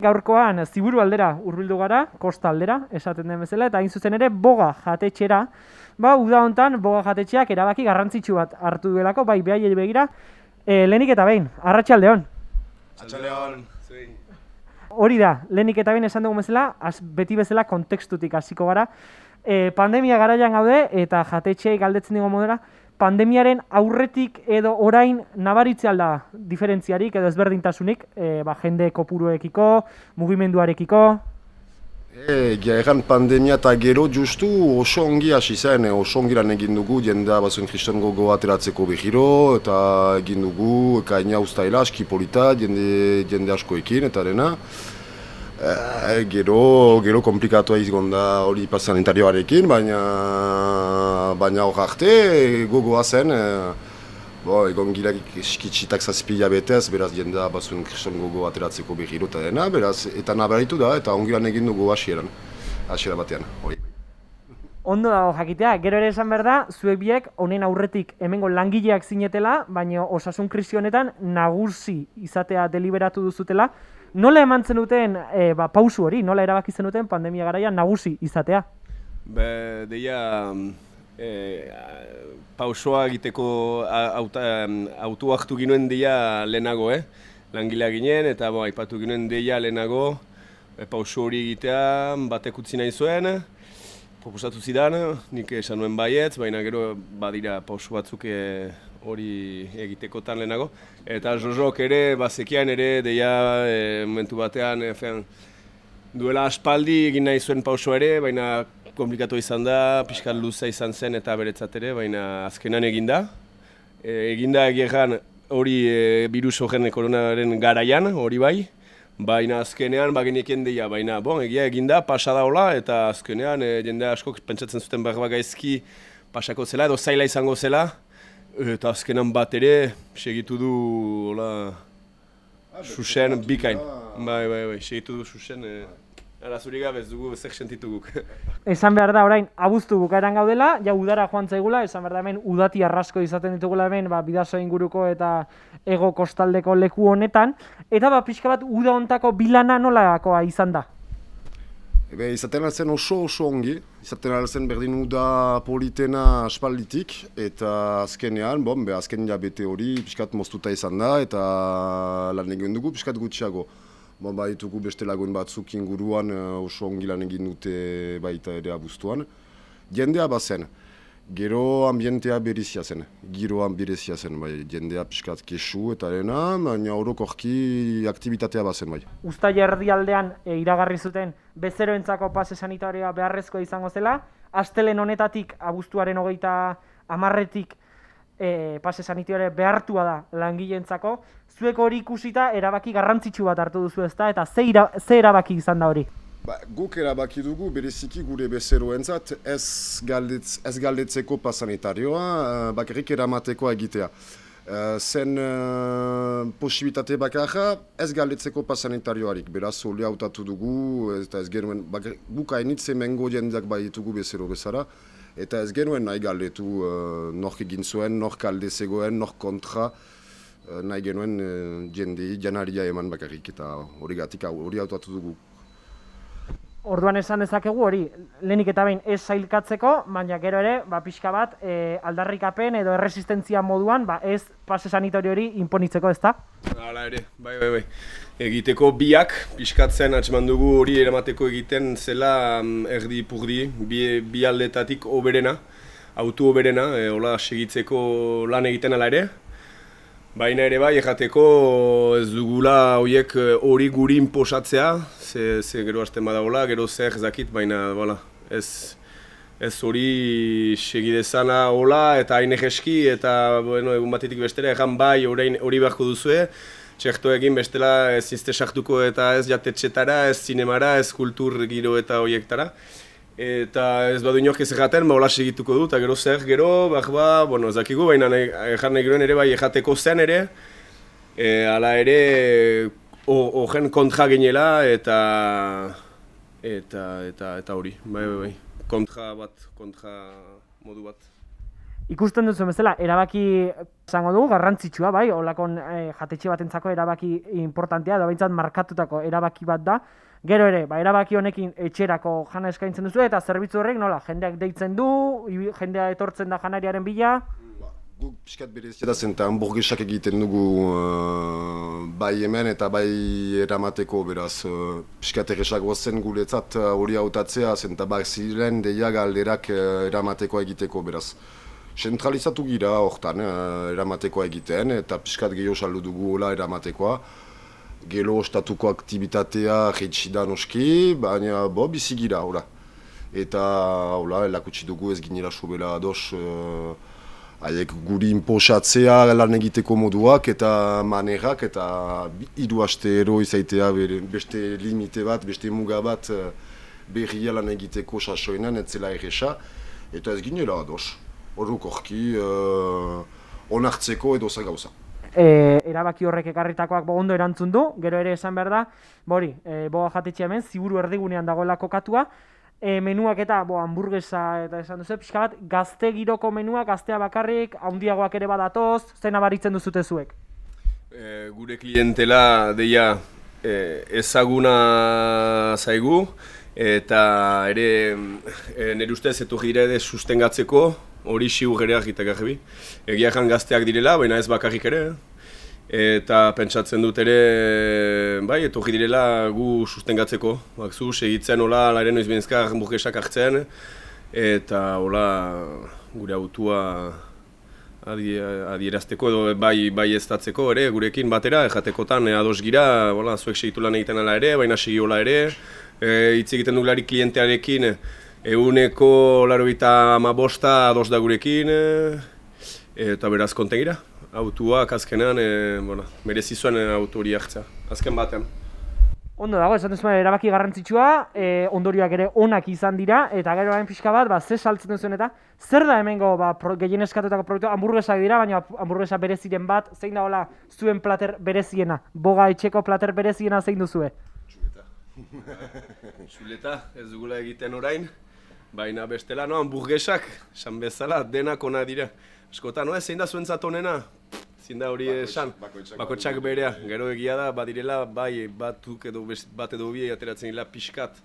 Gaurkoan ziburu aldera hurbildu gara, kosta aldera, esaten den bezala, eta hain zuzen ere boga jatetxera, ba, uda hontan boga jatetxeak erabaki garrantzitsu bat hartu duelako, bai, behai begira, e, lehenik eta behin, arratsaldeon. Arratxaldeon. Hori da, lehenik eta behin esan dugu bezala, az, beti bezala kontekstutik hasiko gara. E, pandemia garaian gaude eta jatetxeei galdetzen dugu modera, pandemiaren aurretik edo orain nabaritze alda diferentziarik edo ezberdintasunik, e, ba, jende kopuruekiko, mugimenduarekiko, E, egan pandemia eta gero justu oso ongi hasi zen, e, oso ongi lan egin dugu jendea bazuen kriston gogo ateratzeko behiro eta egin dugu kaina ustaila aski polita jende, jende askoekin eta dena. E, gero, gero komplikatua izgon da hori pasanitarioarekin, baina baina hor arte gogoa zen. E, Bo, egon gilarik eskitxitak zazpila betez, beraz jendea bazuen kriston gogo ateratzeko behiro eta dena, beraz, eta nabaritu da, eta ongi lan egin dugu hasieran, hasiera batean, hori. Ondo dago jakitea, gero ere esan behar da, zuek biek honen aurretik hemengo langileak zinetela, baina osasun krisi honetan nagusi izatea deliberatu duzutela. Nola eman zenuten e, ba, pausu hori, nola erabaki zenuten pandemia garaian nagusi izatea? Be, deia, e, pausoa egiteko auta, autu hartu ginoen deia lehenago, eh? Langilea ginen, eta bo, aipatu ginoen deia lehenago, e, pauso hori egitea batek utzi nahi zuen, proposatu zidan, nik esan nuen baietz, baina gero badira pauso batzuk e, hori egitekotan lehenago. Eta Jojok ere, bazekian ere, deia e, momentu batean, e, fean, duela aspaldi egin nahi zuen pauso ere, baina komplikatu izan da, pixkat luza izan zen eta beretzat ere, baina azkenan eginda. E, eginda egiean hori e, virus horren koronaren garaian, hori bai, baina azkenean bagenekien deia, baina bon, egia eginda, pasada hola, eta azkenean e, jende asko pentsatzen zuten behar gaizki pasako zela, edo zaila izango zela, eta azkenan bat ere, segitu du, hola, susen, bikain. Bai, bai, bai, segitu du susen, e, Ara zuri gabe ez dugu ezek sentitu guk. Esan behar da orain abuztu bukaeran gaudela, ja udara joan zaigula, esan behar da hemen udati arrasko izaten ditugula hemen ba, bidazo inguruko eta ego kostaldeko leku honetan. Eta ba, pixka bat uda ontako bilana nolakoa izan da? Ebe, izaten alzen oso oso ongi, izaten alzen berdin uda politena aspalditik, eta azkenean, bon, be, azken jabete hori pixkat moztuta izan da, eta lan egin dugu pixkat gutxiago. Ba, baitugu beste lagun batzuk inguruan uh, oso ongi lan egin dute baita ere abuztuan. Jendea bazen, gero ambientea berizia zen, giroan berezia zen, bai, jendea pixkat kesu eta dena, baina orokorki aktibitatea bazen bai. Usta jardi aldean e, iragarri zuten bezeroentzako pase sanitarioa beharrezkoa izango zela, astelen honetatik abuztuaren hogeita amarretik e, pase sanitioare behartua da langileentzako. Zuek hori ikusita erabaki garrantzitsu bat hartu duzu ezta eta ze, ira, ze erabaki izan da hori? Ba, guk erabaki dugu bereziki gure bezeroentzat ez, galdetz, ez galdetzeko pasanitarioa, uh, bakarrik eramateko egitea. Uh, zen uh, posibilitate bakarra ez galdetzeko pasanitarioarik, beraz hori hautatu dugu, eta ez genuen, guk hainitze mengo jendeak baitugu bezero bezara, eta ez genuen nahi galdetu uh, nork egin zuen, nork alde zegoen, nork kontra, uh, nahi genuen uh, jende janaria eman bakarrik, eta hori gatik hori hautatu dugu. Orduan esan dezakegu hori, lehenik eta behin ez zailkatzeko, baina gero ere, ba, pixka bat, e, aldarrikapen edo erresistentzia moduan, ba, ez pase sanitorio hori imponitzeko, ezta? Hala ere, bai, bai, bai. Egiteko biak, pixkatzen atxeman dugu hori eramateko egiten zela mm, erdi purdi, bi, bi aldetatik oberena, autu oberena, e, hola segitzeko lan egiten ala ere, Baina ere bai, errateko ez dugula horiek eh, hori guri inposatzea, ze, ze gero hasten badagoela, gero zer ezakit, baina bala, ez ez hori segidezana hola eta hain egeski eta bueno, egun batetik bestera egan bai hori beharko duzue, txerto egin bestela ez izte sartuko eta ez jatetxetara, ez zinemara, ez kultur giro eta horiektara. Eta ez badu inork ez erraten, ba hola segituko du, eta gero zer, gero, bak ba, bueno, ez dakigu, baina ejar nahi ere bai ejateko zen ere, e, ala ere, horren kontra ginela, eta, eta, eta, eta hori, bai, bai, bai, kontra bat, kontra modu bat. Ikusten duzu bezala, erabaki izango dugu, garrantzitsua, bai, olakon e, jatetxe batentzako erabaki importantea, da behintzat markatutako erabaki bat da, Gero ere, ba, erabaki honekin etxerako jana eskaintzen duzu eta zerbitzu horrek nola, jendeak deitzen du, jendea etortzen da janariaren bila, Guk pixkat berezia da zen eta hamburgesak egiten dugu uh, bai hemen eta bai eramateko beraz uh, pixkat erresago zen guretzat hori hautatzea zen eta bak ziren deia galderak uh, eramateko egiteko beraz. Zentralizatu gira hortan uh, eramatekoa egiten eta pixkat gehiago saldu dugu hola eramatekoa. Gelo ostatuko aktibitatea jetsi da noski, baina bo bizi gira hola. Eta hola, elakutsi dugu ez ginela sobela ados uh, haiek guri inposatzea lan egiteko moduak eta manerak eta hiru aste ero izaitea beste limite bat, beste muga bat eh, berria lan egiteko sasoinan, ez zela erresa, eta ez ginela ados. Horrukorki uh, onartzeko edo za gauza. e, erabaki horrek ekarritakoak bo ondo erantzun du, gero ere esan behar da, bori, e, boga jatetxe hemen, ziburu erdigunean dagoela kokatua, e, menuak eta bo, hamburguesa eta esan duzu, pixka bat, gazte giroko menuak, gaztea bakarrik, handiagoak ere badatoz, zena baritzen duzute zuek. E, gure klientela deia e, ezaguna zaigu eta ere e, nire ustez etu ere sustengatzeko hori sigur ere argitak garbi. Egia jan gazteak direla, baina ez bakarrik ere. Eta pentsatzen dut ere, bai, etorri direla gu sustengatzeko. Bakzu, segitzen hola, laren noiz benezka hamburguesak hartzen, eta hola gure autua adi, adierazteko edo bai bai eztatzeko ere gurekin batera ejatekotan e, ados gira, hola, zuek segitu lan egiten ala ere, baina segi hola ere, e, hitz egiten dugulari klientearekin eguneko laroita amabosta ados da gurekin, e, eta beraz konten gira. Autuak azkenean, e, bueno, merezi zuen e, auto hori hartzea, azken batean. Ondo dago, esan duzu erabaki garrantzitsua, e, ondorioak ere onak izan dira, eta gero hain pixka bat, ba, ze saltzen duzuen eta, zer da hemengo ba, pro, gehien eskatutako produktua, hamburguesak dira, baina hamburguesa bereziren bat, zein da hola zuen plater bereziena, boga etxeko plater bereziena zein duzue? Zuleta, ez dugula egiten orain, baina bestela no, hamburguesak, esan bezala, denak ona dira. Askotan, no, zein da zuentzat onena? Zein da hori esan, bakotxak berea. Gero egia da, badirela, bai, batuk edo best- bat edo bi ateratzen dira pixkat.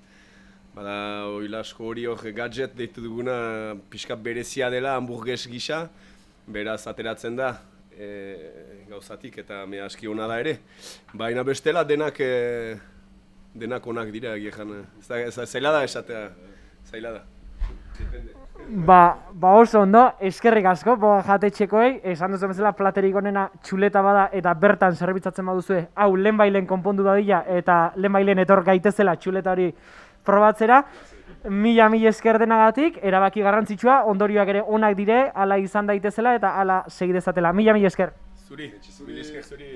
Bada, oila asko hori hor gadget deitu duguna pixkat berezia dela hamburgues gisa, beraz ateratzen da e, gauzatik eta me aski ona da ere. Baina bestela denak e, denak onak dira egia jan. Ez da, ez da, zaila da esatea, zaila da. Ba, ba oso ondo, eskerrik asko, boga jatetxekoei, esan duzu bezala platerik onena txuleta bada eta bertan zerbitzatzen baduzue, hau lehenbailen konpondu dadila eta lehenbailen etor gaitezela txuleta hori probatzera. Mila mila esker denagatik, erabaki garrantzitsua, ondorioak ere onak dire, hala izan daitezela eta hala segi dezatela. Mila mila esker. Zuri, zuri esker zuri.